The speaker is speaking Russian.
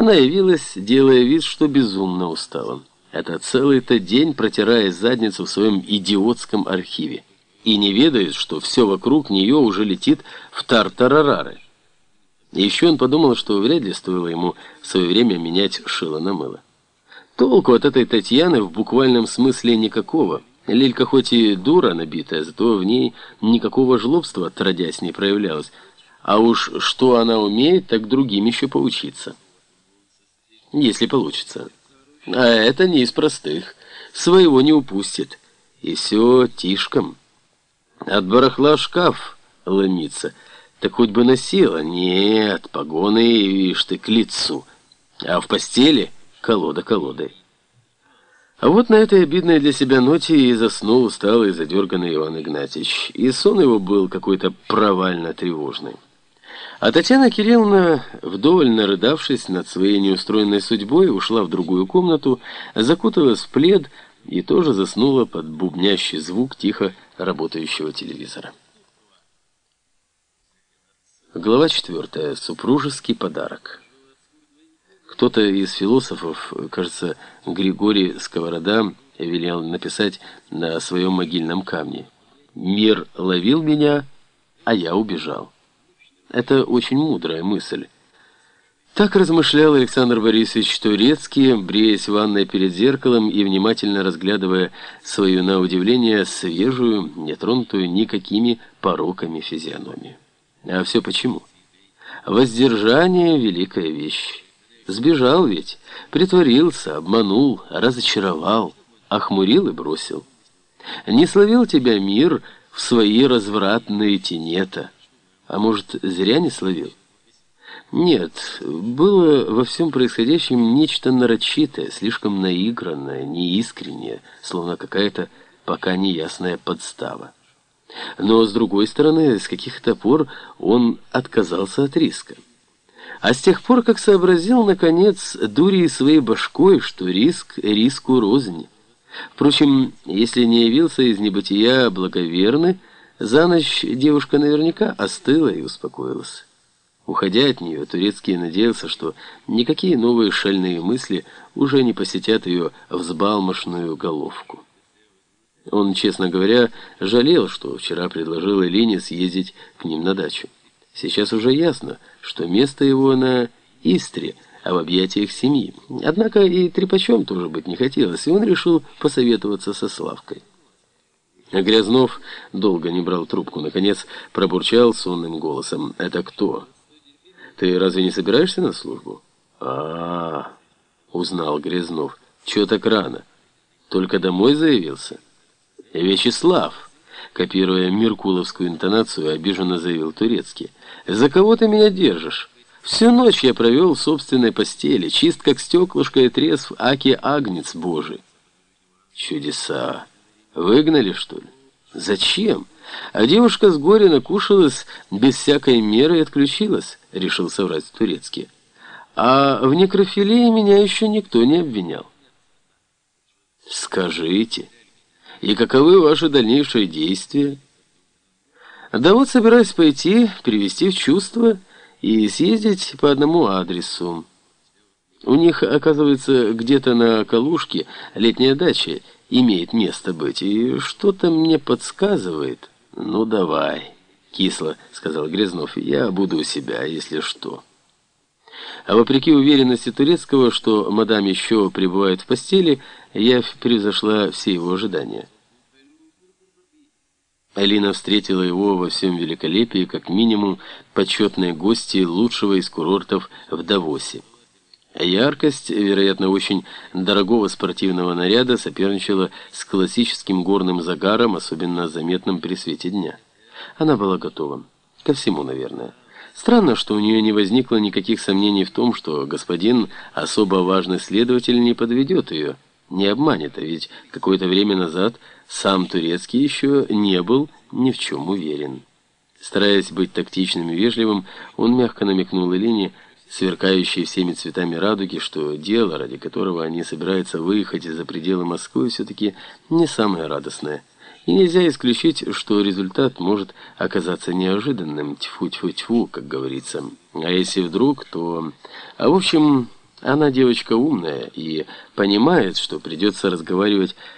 Она явилась, делая вид, что безумно устала. Это целый-то день протирая задницу в своем идиотском архиве. И не ведает, что все вокруг нее уже летит в тартарарары. Еще он подумал, что вряд ли стоило ему в свое время менять шило на мыло. Толку от этой Татьяны в буквальном смысле никакого. Лилька хоть и дура набитая, зато в ней никакого жлобства отродясь не проявлялось. А уж что она умеет, так другим еще поучиться. Если получится. А это не из простых. Своего не упустит. И все тишком. От барахла шкаф ломится. Так хоть бы носила. Нет, погоны, видишь ты, к лицу. А в постели колода колодой. А вот на этой обидной для себя ноте и заснул усталый задерганный Иван Игнатьевич. И сон его был какой-то провально тревожный. А Татьяна Кирилловна, вдоволь нарыдавшись над своей неустроенной судьбой, ушла в другую комнату, закуталась в плед и тоже заснула под бубнящий звук тихо работающего телевизора. Глава четвертая. Супружеский подарок. Кто-то из философов, кажется, Григорий Сковорода, велел написать на своем могильном камне «Мир ловил меня, а я убежал». Это очень мудрая мысль. Так размышлял Александр Борисович Турецкий, бреясь в ванной перед зеркалом и внимательно разглядывая свою, на удивление, свежую, нетронутую никакими пороками физиономию. А все почему? Воздержание — великая вещь. Сбежал ведь, притворился, обманул, разочаровал, охмурил и бросил. Не словил тебя мир в свои развратные тенета. А может, зря не словил? Нет, было во всем происходящем нечто нарочитое, слишком наигранное, неискреннее, словно какая-то пока неясная подстава. Но, с другой стороны, с каких-то пор он отказался от риска. А с тех пор, как сообразил, наконец, дури своей башкой, что риск риску рознь. Впрочем, если не явился из небытия благоверный, за ночь девушка наверняка остыла и успокоилась. Уходя от нее, Турецкий надеялся, что никакие новые шальные мысли уже не посетят ее взбалмошную головку. Он, честно говоря, жалел, что вчера предложил Элине съездить к ним на дачу. Сейчас уже ясно, что место его на Истре, а в объятиях семьи. Однако и трепачом тоже быть не хотелось, и он решил посоветоваться со Славкой. Грязнов долго не брал трубку, наконец пробурчал сонным голосом. «Это кто? Ты разве не собираешься на службу?» а, -а, -а узнал Грязнов. «Чего так рано? Только домой заявился?» «Вячеслав!» Копируя Меркуловскую интонацию, обиженно заявил Турецкий. «За кого ты меня держишь? Всю ночь я провел в собственной постели, чист как стеклышко и трезв, аки агнец божий». «Чудеса! Выгнали, что ли? Зачем?» А девушка с горя накушалась без всякой меры и отключилась, решил соврать Турецкий. А в некрофилии меня еще никто не обвинял. «Скажите...» И каковы ваши дальнейшие действия? Да вот собираюсь пойти, привести в чувство и съездить по одному адресу. У них, оказывается, где-то на Калушке летняя дача имеет место быть, и что-то мне подсказывает. Ну, давай, кисло, сказал Грязнов, я буду у себя, если что. А вопреки уверенности Турецкого, что мадам еще пребывает в постели, я превзошла все его ожидания. Алина встретила его во всем великолепии, как минимум почетные гости лучшего из курортов в Давосе. Яркость, вероятно, очень дорогого спортивного наряда соперничала с классическим горным загаром, особенно заметным при свете дня. Она была готова. Ко всему, наверное. Странно, что у нее не возникло никаких сомнений в том, что господин особо важный следователь не подведет ее, не обманет, а ведь какое-то время назад сам Турецкий еще не был ни в чем уверен. Стараясь быть тактичным и вежливым, он мягко намекнул Элине, сверкающей всеми цветами радуги, что дело, ради которого они собираются выехать за пределы Москвы, все-таки не самое радостное. И нельзя исключить, что результат может оказаться неожиданным, тьфу-тьфу-тьфу, как говорится. А если вдруг, то... А в общем, Она девочка умная и понимает, что придется разговаривать